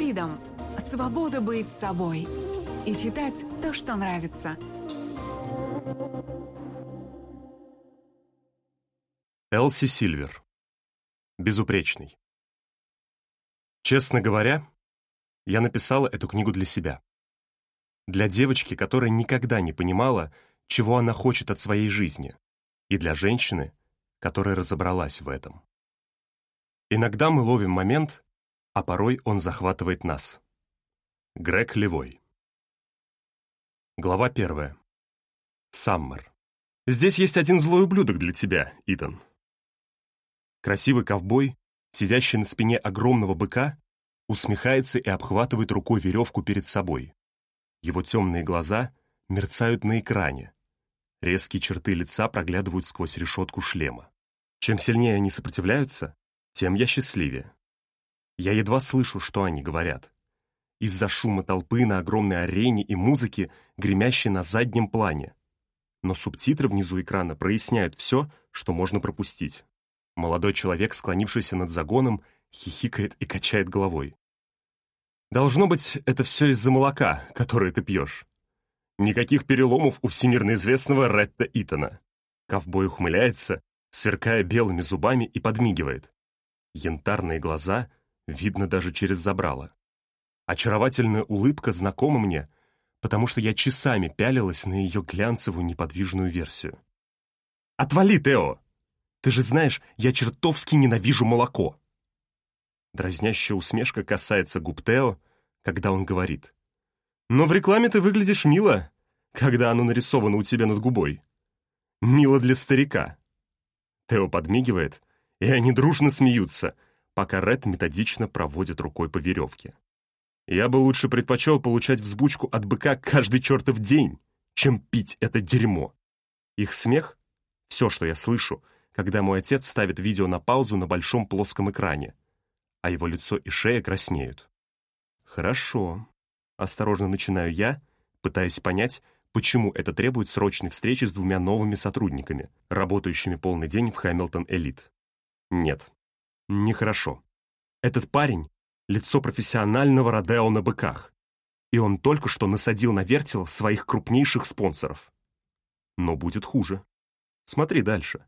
Freedom – свобода быть собой и читать то, что нравится. Элси Сильвер. Безупречный. Честно говоря, я написала эту книгу для себя. Для девочки, которая никогда не понимала, чего она хочет от своей жизни, и для женщины, которая разобралась в этом. Иногда мы ловим момент, а порой он захватывает нас. Грег Левой. Глава первая. Саммер. Здесь есть один злой ублюдок для тебя, Итан. Красивый ковбой, сидящий на спине огромного быка, усмехается и обхватывает рукой веревку перед собой. Его темные глаза мерцают на экране. Резкие черты лица проглядывают сквозь решетку шлема. Чем сильнее они сопротивляются, тем я счастливее. Я едва слышу, что они говорят. Из-за шума толпы на огромной арене и музыки, гремящей на заднем плане. Но субтитры внизу экрана проясняют все, что можно пропустить. Молодой человек, склонившийся над загоном, хихикает и качает головой. «Должно быть, это все из-за молока, которое ты пьешь. Никаких переломов у всемирно известного Ретта Итана». Ковбой ухмыляется, сверкая белыми зубами и подмигивает. Янтарные глаза видно даже через забрало. Очаровательная улыбка знакома мне, потому что я часами пялилась на ее глянцевую неподвижную версию. «Отвали, Тео! Ты же знаешь, я чертовски ненавижу молоко!» Дразнящая усмешка касается губ Тео, когда он говорит. «Но в рекламе ты выглядишь мило, когда оно нарисовано у тебя над губой. Мило для старика». Тео подмигивает, и они дружно смеются, пока Ред методично проводит рукой по веревке. Я бы лучше предпочел получать взбучку от быка каждый чертов день, чем пить это дерьмо. Их смех — все, что я слышу, когда мой отец ставит видео на паузу на большом плоском экране, а его лицо и шея краснеют. Хорошо. Осторожно начинаю я, пытаясь понять, почему это требует срочной встречи с двумя новыми сотрудниками, работающими полный день в Хэмилтон Элит. Нет, нехорошо. Этот парень — лицо профессионального Родео на быках, и он только что насадил на вертел своих крупнейших спонсоров. Но будет хуже. Смотри дальше.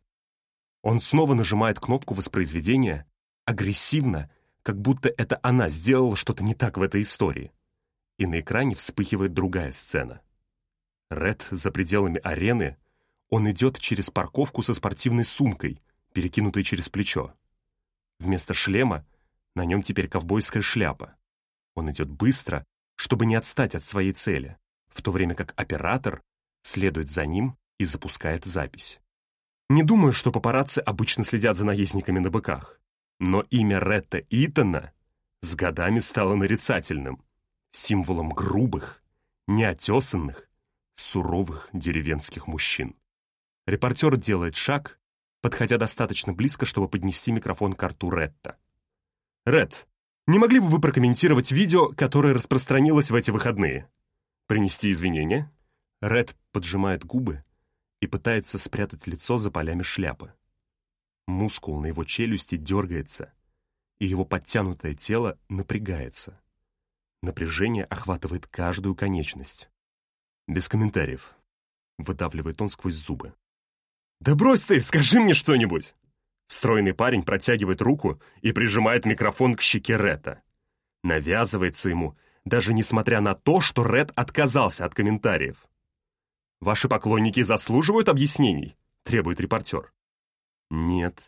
Он снова нажимает кнопку воспроизведения, агрессивно, как будто это она сделала что-то не так в этой истории. И на экране вспыхивает другая сцена. Ред за пределами арены, он идет через парковку со спортивной сумкой, перекинутой через плечо. Вместо шлема на нем теперь ковбойская шляпа. Он идет быстро, чтобы не отстать от своей цели, в то время как оператор следует за ним и запускает запись. Не думаю, что папарацци обычно следят за наездниками на быках, но имя Ретта Итана с годами стало нарицательным, символом грубых, неотесанных, суровых деревенских мужчин. Репортер делает шаг, подходя достаточно близко, чтобы поднести микрофон к рту Ретта. «Ред, не могли бы вы прокомментировать видео, которое распространилось в эти выходные? Принести извинения?» Ред поджимает губы и пытается спрятать лицо за полями шляпы. Мускул на его челюсти дергается, и его подтянутое тело напрягается. Напряжение охватывает каждую конечность. Без комментариев. Выдавливает он сквозь зубы. «Да брось ты, скажи мне что-нибудь!» Стройный парень протягивает руку и прижимает микрофон к щеке Ретта. Навязывается ему, даже несмотря на то, что Ред отказался от комментариев. «Ваши поклонники заслуживают объяснений?» — требует репортер. «Нет,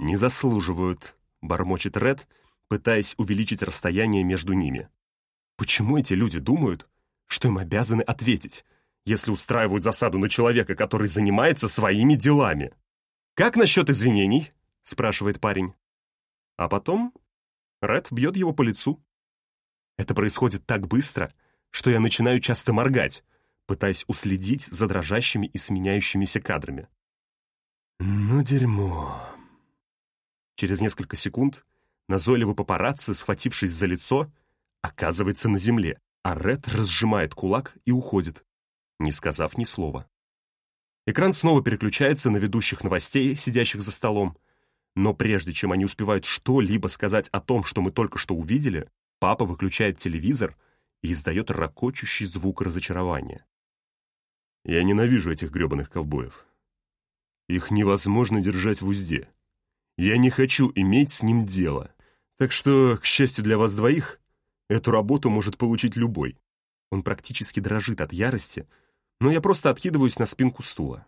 не заслуживают», — бормочет Ред, пытаясь увеличить расстояние между ними. «Почему эти люди думают, что им обязаны ответить, если устраивают засаду на человека, который занимается своими делами?» «Как насчет извинений?» — спрашивает парень. А потом Ред бьет его по лицу. Это происходит так быстро, что я начинаю часто моргать, пытаясь уследить за дрожащими и сменяющимися кадрами. Ну, дерьмо. Через несколько секунд назойливый папарацци, схватившись за лицо, оказывается на земле, а Ред разжимает кулак и уходит, не сказав ни слова. Экран снова переключается на ведущих новостей, сидящих за столом, но прежде чем они успевают что-либо сказать о том, что мы только что увидели, папа выключает телевизор и издает ракочущий звук разочарования. Я ненавижу этих грёбаных ковбоев. Их невозможно держать в узде. Я не хочу иметь с ним дело. Так что, к счастью для вас двоих, эту работу может получить любой. Он практически дрожит от ярости, но я просто откидываюсь на спинку стула.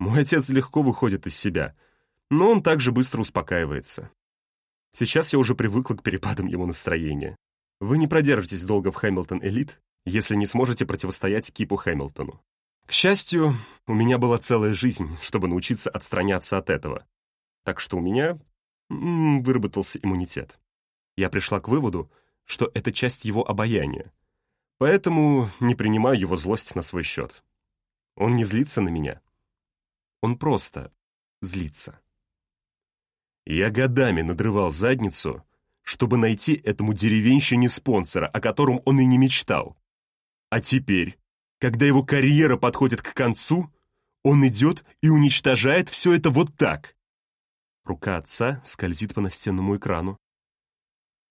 Мой отец легко выходит из себя, но он также быстро успокаивается. Сейчас я уже привыкла к перепадам его настроения. Вы не продержитесь долго в Хэмилтон Элит, если не сможете противостоять Кипу Хэмилтону. К счастью, у меня была целая жизнь, чтобы научиться отстраняться от этого. Так что у меня выработался иммунитет. Я пришла к выводу, что это часть его обаяния. Поэтому не принимаю его злость на свой счет. Он не злится на меня. Он просто злится. Я годами надрывал задницу, чтобы найти этому деревенщине спонсора, о котором он и не мечтал. А теперь когда его карьера подходит к концу, он идет и уничтожает все это вот так. Рука отца скользит по настенному экрану.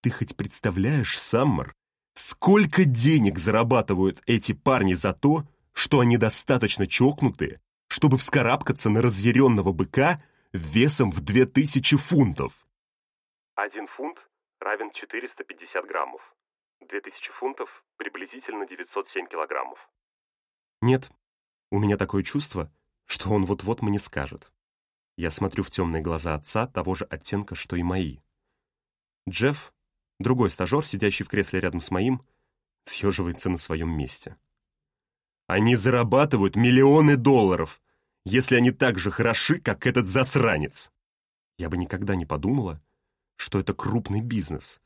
Ты хоть представляешь, Саммер, сколько денег зарабатывают эти парни за то, что они достаточно чокнутые, чтобы вскарабкаться на разъяренного быка весом в 2000 фунтов? Один фунт равен 450 граммов. 2000 фунтов — приблизительно 907 килограммов. Нет, у меня такое чувство, что он вот-вот мне скажет. Я смотрю в темные глаза отца того же оттенка, что и мои. Джефф, другой стажер, сидящий в кресле рядом с моим, съеживается на своем месте. Они зарабатывают миллионы долларов, если они так же хороши, как этот засранец. Я бы никогда не подумала, что это крупный бизнес.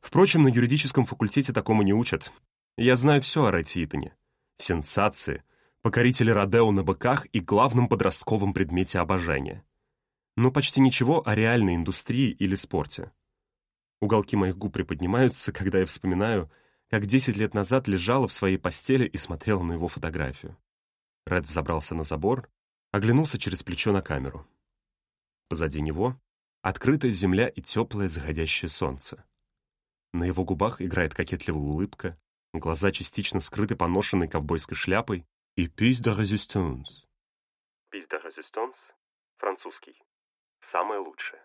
Впрочем, на юридическом факультете такому не учат. Я знаю все о Райте Итане сенсации, покорители Родео на быках и главном подростковом предмете обожания. Но почти ничего о реальной индустрии или спорте. Уголки моих губ приподнимаются, когда я вспоминаю, как 10 лет назад лежала в своей постели и смотрела на его фотографию. Ред взобрался на забор, оглянулся через плечо на камеру. Позади него открытая земля и теплое заходящее солнце. На его губах играет кокетливая улыбка, глаза частично скрыты поношенной ковбойской шляпой и «Пись de résistance». «Пись de résistance» — французский. Самое лучшее.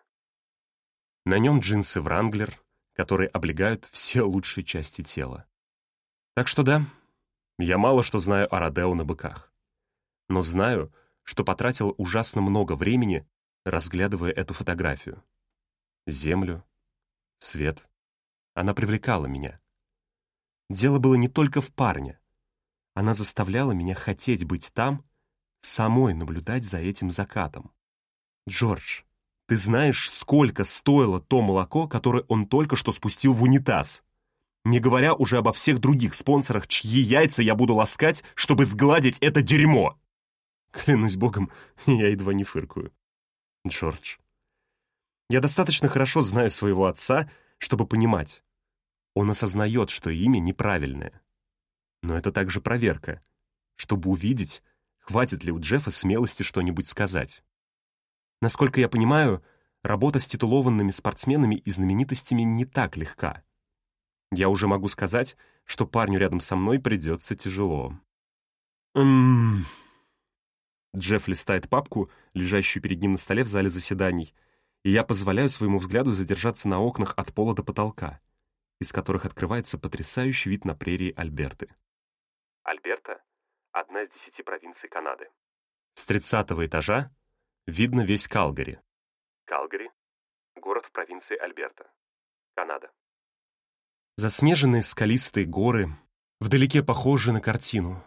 На нем джинсы «Вранглер», которые облегают все лучшие части тела. Так что да, я мало что знаю о Родео на быках. Но знаю, что потратил ужасно много времени, разглядывая эту фотографию. Землю, свет. Она привлекала меня. Дело было не только в парне. Она заставляла меня хотеть быть там, самой наблюдать за этим закатом. «Джордж, ты знаешь, сколько стоило то молоко, которое он только что спустил в унитаз? Не говоря уже обо всех других спонсорах, чьи яйца я буду ласкать, чтобы сгладить это дерьмо!» Клянусь богом, я едва не фыркую. Джордж. Я достаточно хорошо знаю своего отца, чтобы понимать, он осознает, что имя неправильное. Но это также проверка, чтобы увидеть, хватит ли у Джеффа смелости что-нибудь сказать. Насколько я понимаю, работа с титулованными спортсменами и знаменитостями не так легка. Я уже могу сказать, что парню рядом со мной придется тяжело. Ммм... Джефф листает папку, лежащую перед ним на столе в зале заседаний, и я позволяю своему взгляду задержаться на окнах от пола до потолка из которых открывается потрясающий вид на прерии Альберты. Альберта — одна из десяти провинций Канады. С тридцатого этажа видно весь Калгари. Калгари — город в провинции Альберта, Канада. Заснеженные скалистые горы, вдалеке похожи на картину.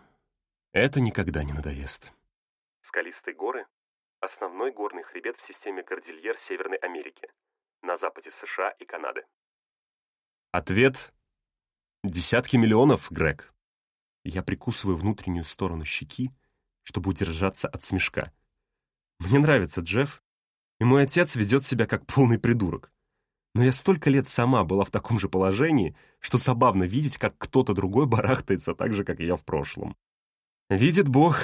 Это никогда не надоест. Скалистые горы — основной горный хребет в системе кордильер Северной Америки, на западе США и Канады. Ответ — десятки миллионов, Грег. Я прикусываю внутреннюю сторону щеки, чтобы удержаться от смешка. Мне нравится Джефф, и мой отец ведет себя как полный придурок. Но я столько лет сама была в таком же положении, что забавно видеть, как кто-то другой барахтается так же, как я в прошлом. Видит Бог,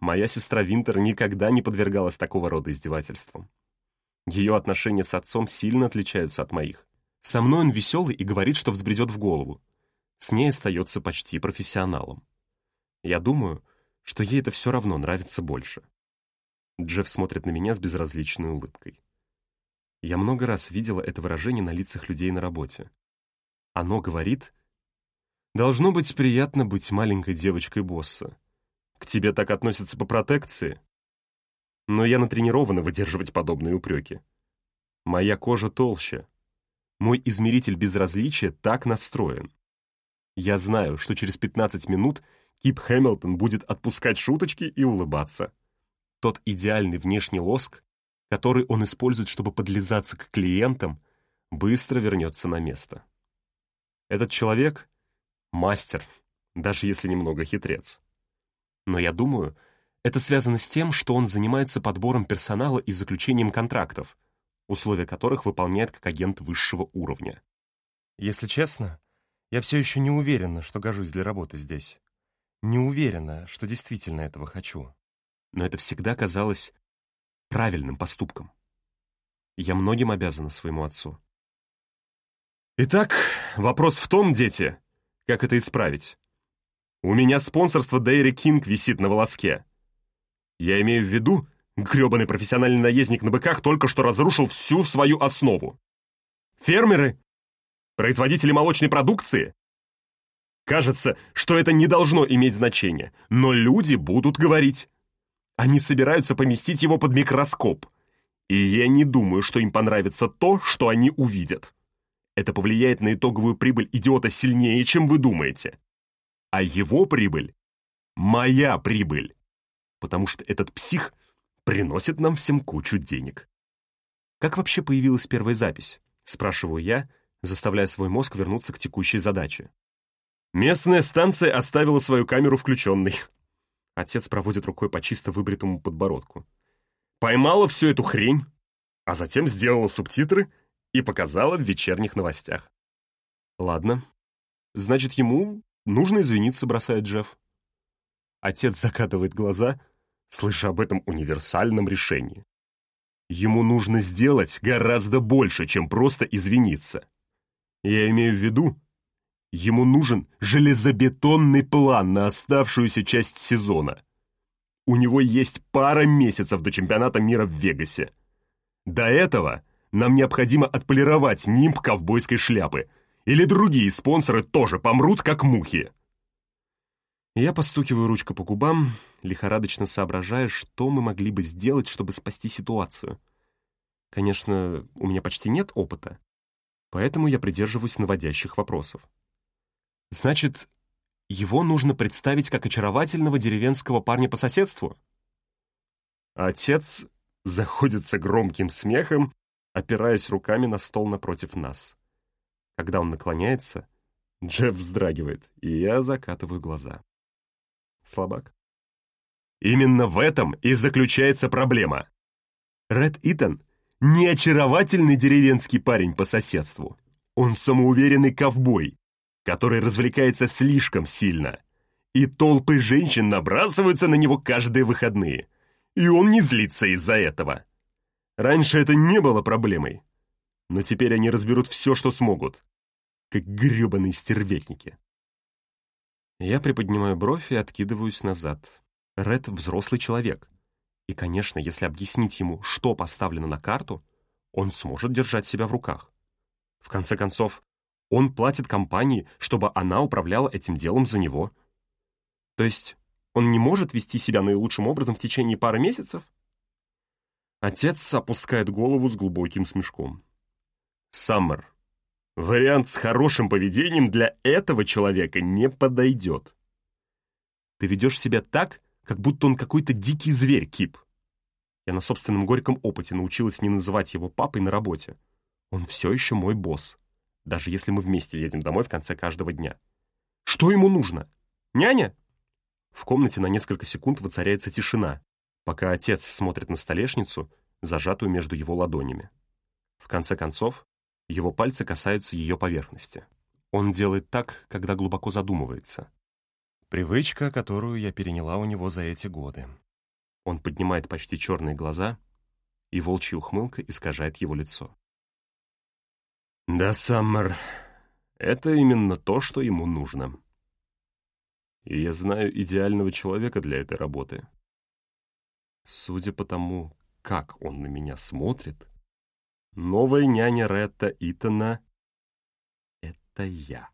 моя сестра Винтер никогда не подвергалась такого рода издевательствам. Ее отношения с отцом сильно отличаются от моих Со мной он веселый и говорит, что взбредет в голову. С ней остается почти профессионалом. Я думаю, что ей это все равно нравится больше. Джефф смотрит на меня с безразличной улыбкой. Я много раз видела это выражение на лицах людей на работе. Оно говорит, «Должно быть приятно быть маленькой девочкой босса. К тебе так относятся по протекции?» Но я натренирована выдерживать подобные упреки. Моя кожа толще, мой измеритель безразличия так настроен. Я знаю, что через 15 минут Кип Хэмилтон будет отпускать шуточки и улыбаться. Тот идеальный внешний лоск, который он использует, чтобы подлизаться к клиентам, быстро вернется на место. Этот человек — мастер, даже если немного хитрец. Но я думаю, это связано с тем, что он занимается подбором персонала и заключением контрактов, условия которых выполняет как агент высшего уровня. Если честно, я все еще не уверена, что гожусь для работы здесь. Не уверена, что действительно этого хочу. Но это всегда казалось правильным поступком. Я многим обязана своему отцу. Итак, вопрос в том, дети, как это исправить. У меня спонсорство Дейри Кинг висит на волоске. Я имею в виду, Грёбаный профессиональный наездник на быках только что разрушил всю свою основу. Фермеры? Производители молочной продукции? Кажется, что это не должно иметь значения, но люди будут говорить. Они собираются поместить его под микроскоп. И я не думаю, что им понравится то, что они увидят. Это повлияет на итоговую прибыль идиота сильнее, чем вы думаете. А его прибыль — моя прибыль. Потому что этот псих приносит нам всем кучу денег. Как вообще появилась первая запись? Спрашиваю я, заставляя свой мозг вернуться к текущей задаче. Местная станция оставила свою камеру включенной. Отец проводит рукой по чисто выбритому подбородку. Поймала всю эту хрень, а затем сделала субтитры и показала в вечерних новостях. Ладно, значит, ему нужно извиниться, бросает Джефф. Отец закатывает глаза — слыша об этом универсальном решении. Ему нужно сделать гораздо больше, чем просто извиниться. Я имею в виду, ему нужен железобетонный план на оставшуюся часть сезона. У него есть пара месяцев до чемпионата мира в Вегасе. До этого нам необходимо отполировать нимб ковбойской шляпы, или другие спонсоры тоже помрут, как мухи. Я постукиваю ручкой по губам, лихорадочно соображая, что мы могли бы сделать, чтобы спасти ситуацию. Конечно, у меня почти нет опыта, поэтому я придерживаюсь наводящих вопросов. Значит, его нужно представить как очаровательного деревенского парня по соседству? Отец заходится громким смехом, опираясь руками на стол напротив нас. Когда он наклоняется, Джефф вздрагивает, и я закатываю глаза слабак. Именно в этом и заключается проблема. Ред Итан — не очаровательный деревенский парень по соседству. Он самоуверенный ковбой, который развлекается слишком сильно. И толпы женщин набрасываются на него каждые выходные. И он не злится из-за этого. Раньше это не было проблемой. Но теперь они разберут все, что смогут. Как гребаные стервятники. Я приподнимаю бровь и откидываюсь назад. Ред — взрослый человек. И, конечно, если объяснить ему, что поставлено на карту, он сможет держать себя в руках. В конце концов, он платит компании, чтобы она управляла этим делом за него. То есть он не может вести себя наилучшим образом в течение пары месяцев? Отец опускает голову с глубоким смешком. «Саммер, Вариант с хорошим поведением для этого человека не подойдет. Ты ведешь себя так, как будто он какой-то дикий зверь, Кип. Я на собственном горьком опыте научилась не называть его папой на работе. Он все еще мой босс, даже если мы вместе едем домой в конце каждого дня. Что ему нужно? Няня? В комнате на несколько секунд воцаряется тишина, пока отец смотрит на столешницу, зажатую между его ладонями. В конце концов, его пальцы касаются ее поверхности. Он делает так, когда глубоко задумывается. Привычка, которую я переняла у него за эти годы. Он поднимает почти черные глаза, и волчья ухмылка искажает его лицо. Да, Саммер, это именно то, что ему нужно. И я знаю идеального человека для этой работы. Судя по тому, как он на меня смотрит, новая няня Ретта Итана — это я.